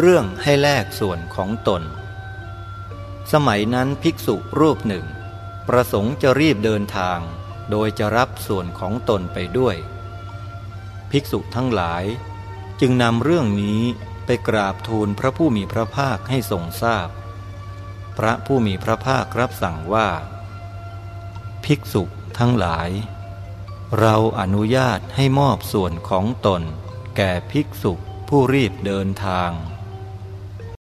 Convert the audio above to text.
เรื่องให้แลกส่วนของตน สมัยนั้นภิกษุรูปหนึ่ง ประสงค์จะรีบเดินทาง โดยจะรับส่วนของตนไปด้วย ภิกษุทั้งหลาย จึงนำเรื่องนี้ไปกราบทูลพระผู้มีพระภาคให้ทรงทราบพพระผู้มีพระภาครับสั่งว่า ภิกษุทั้งหลาย เราอนุญาตให้มอบส่วนของตน แก่ภิกษุผู้รีบเดินทาง